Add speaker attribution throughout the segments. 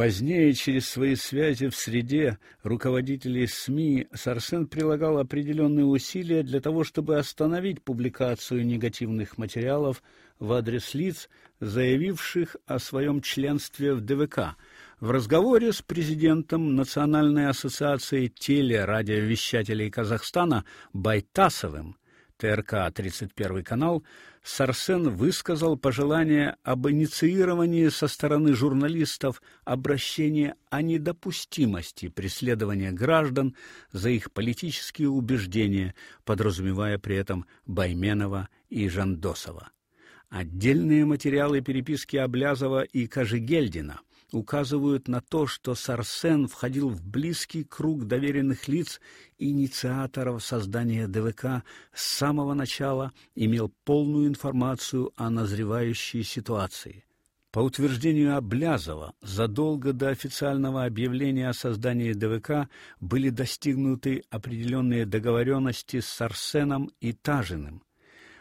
Speaker 1: Позднее через свои связи в среде руководителей СМИ Сарсен прилагал определенные усилия для того, чтобы остановить публикацию негативных материалов в адрес лиц, заявивших о своем членстве в ДВК. В разговоре с президентом Национальной ассоциации телерадиовещателей Казахстана Байтасовым ТРК 31 канал Сарсен высказал пожелание об инициировании со стороны журналистов обращения о недопустимости преследования граждан за их политические убеждения, подразумевая при этом Байменова и Жандосова. Отдельные материалы переписки Облязова и Кажигельдина указывают на то, что Сарсен входил в близкий круг доверенных лиц инициаторов создания ДВК с самого начала, имел полную информацию о назревающей ситуации. По утверждению Облязова, задолго до официального объявления о создании ДВК были достигнуты определенные договоренности с Арсеном и Тажиным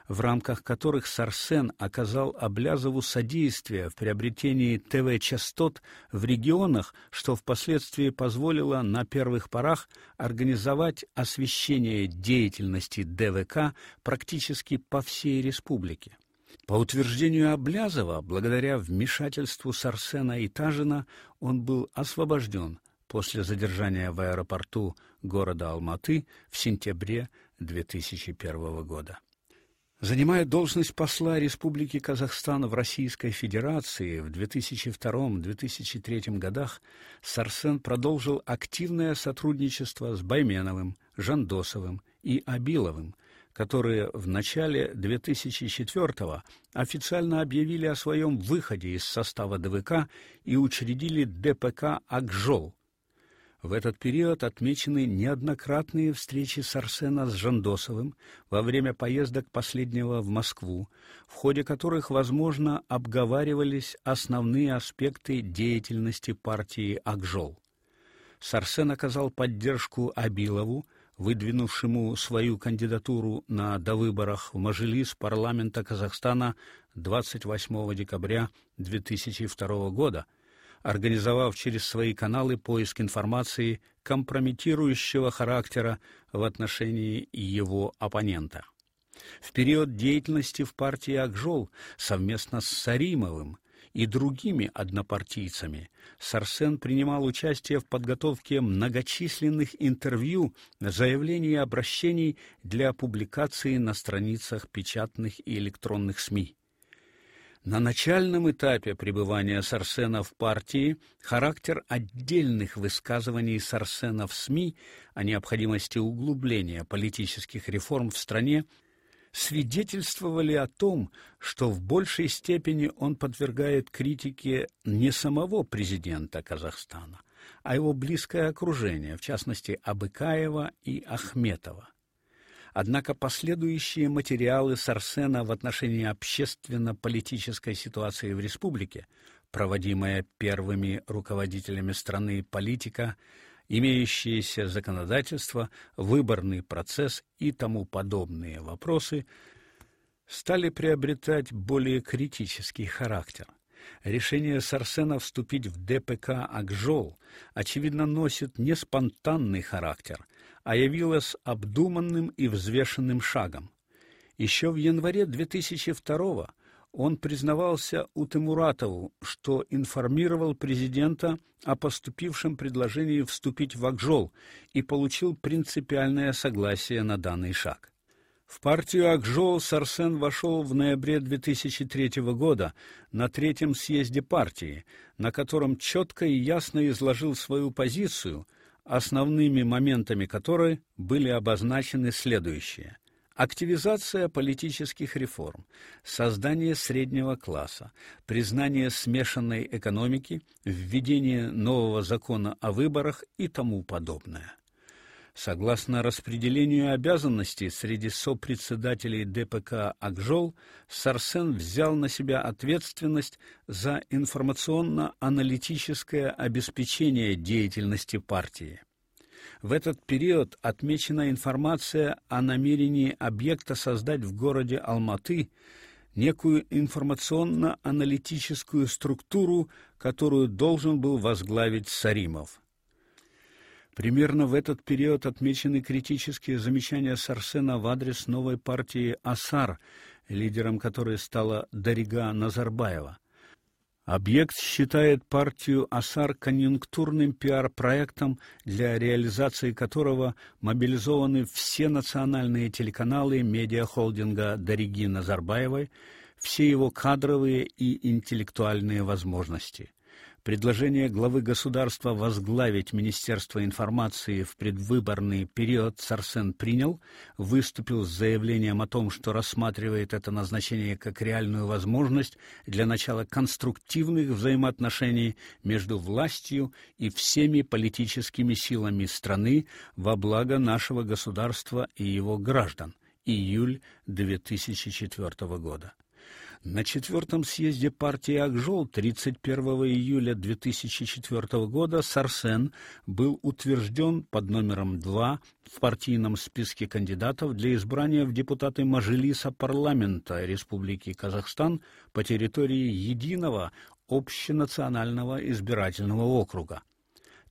Speaker 1: в рамках которых Сарсен оказал Облязову содействие в приобретении ТВ-частот в регионах, что впоследствии позволило на первых порах организовать освещение деятельности ДВК практически по всей республике. По утверждению Облязова, благодаря вмешательству Сарсена и Тажина, он был освобожден после задержания в аэропорту города Алматы в сентябре 2001 года. Занимая должность посла Республики Казахстан в Российской Федерации. В 2002-2003 годах, Сарсен продолжил активное сотрудничество с Байменовым, Жандосовым и Абиловым, которые в начале 2004 официально объявили о своем выходе из состава ДВК и учредили ДПК Акжол, в этот период отмечены неоднократные встречи Сарсена с Жандосовым во время поездок последнего в Москву, в ходе которых, возможно, обговаривались основные аспекты деятельности партии Акжол. Сарсен оказал поддержку Абилову, выдвинувшему свою кандидатуру на довыборах в Мажилис парламента Казахстана 28 декабря 2002 года – организовав через свои каналы поиск информации компрометирующего характера в отношении его оппонента. В период деятельности в партии Акжол совместно с Саримовым и другими однопартийцами Сарсен принимал участие в подготовке многочисленных интервью, заявлений и обращений для публикации на страницах печатных и электронных СМИ. На начальном этапе пребывания Сарсена в партии характер отдельных высказываний Сарсена в СМИ о необходимости углубления политических реформ в стране свидетельствовали о том, что в большей степени он подвергает критике не самого президента Казахстана, а его близкое окружение, в частности Абыкаева и Ахметова. Однако последующие материалы Сарсена в отношении общественно-политической ситуации в республике, проводимая первыми руководителями страны политика, имеющееся законодательство, выборный процесс и тому подобные вопросы стали приобретать более критический характер. Решение Сарсена вступить в ДПК Акжол очевидно носит не спонтанный характер, а явилось обдуманным и взвешенным шагом. Еще в январе 2002 он признавался у Утемуратову, что информировал президента о поступившем предложении вступить в Акжол и получил принципиальное согласие на данный шаг. В партию Акжол Сарсен вошел в ноябре 2003 года на третьем съезде партии, на котором четко и ясно изложил свою позицию – основными моментами которой были обозначены следующие: активизация политических реформ, создание среднего класса, признание смешанной экономики, введение нового закона о выборах и тому подобное. Согласно распределению обязанностей среди сопредседателей ДПК Акжол, Сарсен взял на себя ответственность за информационно-аналитическое обеспечение деятельности партии. В этот период отмечена информация о намерении объекта создать в городе Алматы некую информационно-аналитическую структуру, которую должен был возглавить Саримов. Примерно в этот период отмечены критические замечания Сарсена в адрес новой партии Асар, лидером которой стала Дарига Назарбаева. Объект считает партию Асар конъюнктурным пиар-проектом, для реализации которого мобилизованы все национальные телеканалы медиахолдинга Дариги Назарбаевой, все его кадровые и интеллектуальные возможности. Предложение главы государства возглавить Министерство информации в предвыборный период Сарсен принял, выступил с заявлением о том, что рассматривает это назначение как реальную возможность для начала конструктивных взаимоотношений между властью и всеми политическими силами страны во благо нашего государства и его граждан. Июль 2004 года. На четвертом съезде партии Акжол 31 июля 2004 года Сарсен был утвержден под номером 2 в партийном списке кандидатов для избрания в депутаты Мажилиса парламента Республики Казахстан по территории единого общенационального избирательного округа.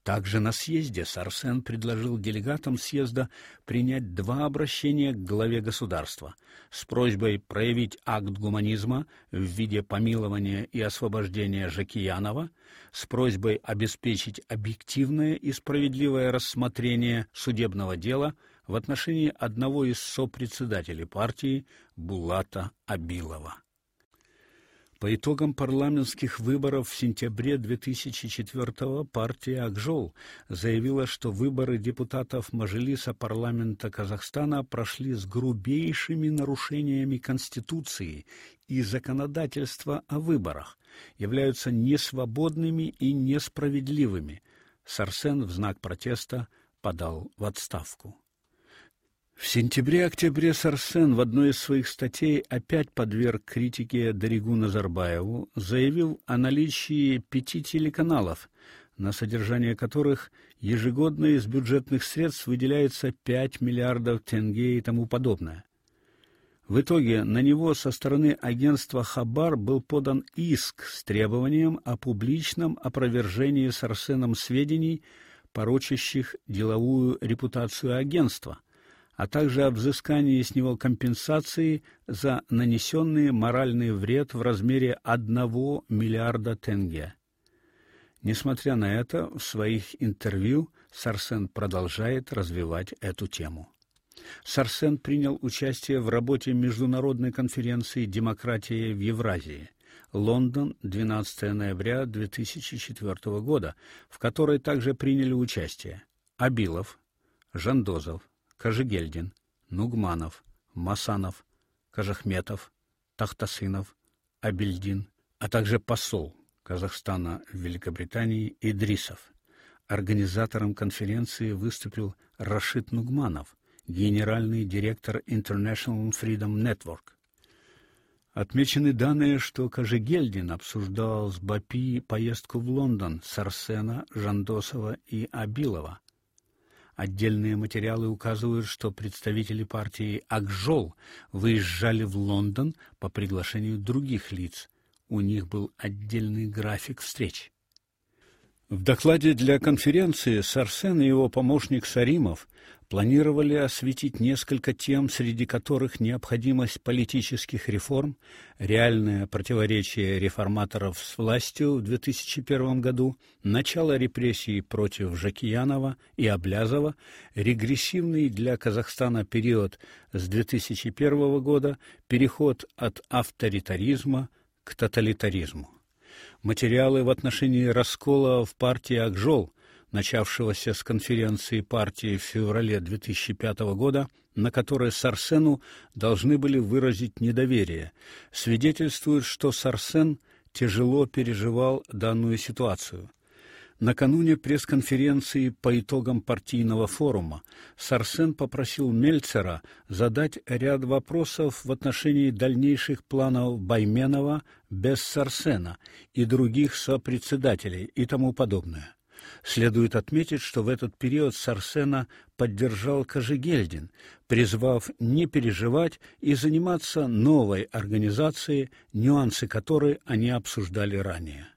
Speaker 1: Также на съезде Сарсен предложил делегатам съезда принять два обращения к главе государства с просьбой проявить акт гуманизма в виде помилования и освобождения Жакиянова, с просьбой обеспечить объективное и справедливое рассмотрение судебного дела в отношении одного из сопредседателей партии Булата Абилова. По итогам парламентских выборов в сентябре 2004 партия Акжол заявила, что выборы депутатов Мажилиса парламента Казахстана прошли с грубейшими нарушениями конституции и законодательства о выборах, являются несвободными и несправедливыми. Сарсен в знак протеста подал в отставку. В сентябре-октябре Сарсен в одной из своих статей опять подверг критике Даригу Назарбаеву, заявил о наличии пяти телеканалов, на содержание которых ежегодно из бюджетных средств выделяется 5 миллиардов тенге и тому подобное. В итоге на него со стороны агентства Хабар был подан иск с требованием о публичном опровержении Сарсеном сведений, порочащих деловую репутацию агентства – а также об взыскании с него компенсации за нанесенный моральный вред в размере 1 миллиарда тенге. Несмотря на это, в своих интервью Сарсен продолжает развивать эту тему. Сарсен принял участие в работе международной конференции Демократия в Евразии. Лондон, 12 ноября 2004 года, в которой также приняли участие Абилов, Жандозов, Кажигельдин, Нугманов, Масанов, Кажахметов, Тахтасынов, Абельдин, а также посол Казахстана в Великобритании Идрисов. Организатором конференции выступил Рашид Нугманов, генеральный директор International Freedom Network. Отмечены данные, что Кажигельдин обсуждал с Бапи поездку в Лондон с Арсена, Жандосова и Абилова. Отдельные материалы указывают, что представители партии Акжол выезжали в Лондон по приглашению других лиц. У них был отдельный график встреч. В докладе для конференции Сарсен и его помощник Саримов планировали осветить несколько тем, среди которых необходимость политических реформ, реальное противоречие реформаторов с властью в 2001 году, начало репрессий против Жакиянова и Аблязова, регрессивный для Казахстана период с 2001 года, переход от авторитаризма к тоталитаризму. Материалы в отношении раскола в партии Акжол начавшегося с конференции партии в феврале 2005 года, на которой Сарсену должны были выразить недоверие, свидетельствуют, что Сарсен тяжело переживал данную ситуацию. Накануне пресс-конференции по итогам партийного форума Сарсен попросил Мельцера задать ряд вопросов в отношении дальнейших планов Байменова без Сарсена и других сопредседателей и тому подобное. Следует отметить, что в этот период Сарсена поддержал Кожегельдин, призвав не переживать и заниматься новой организацией, нюансы которой они обсуждали ранее.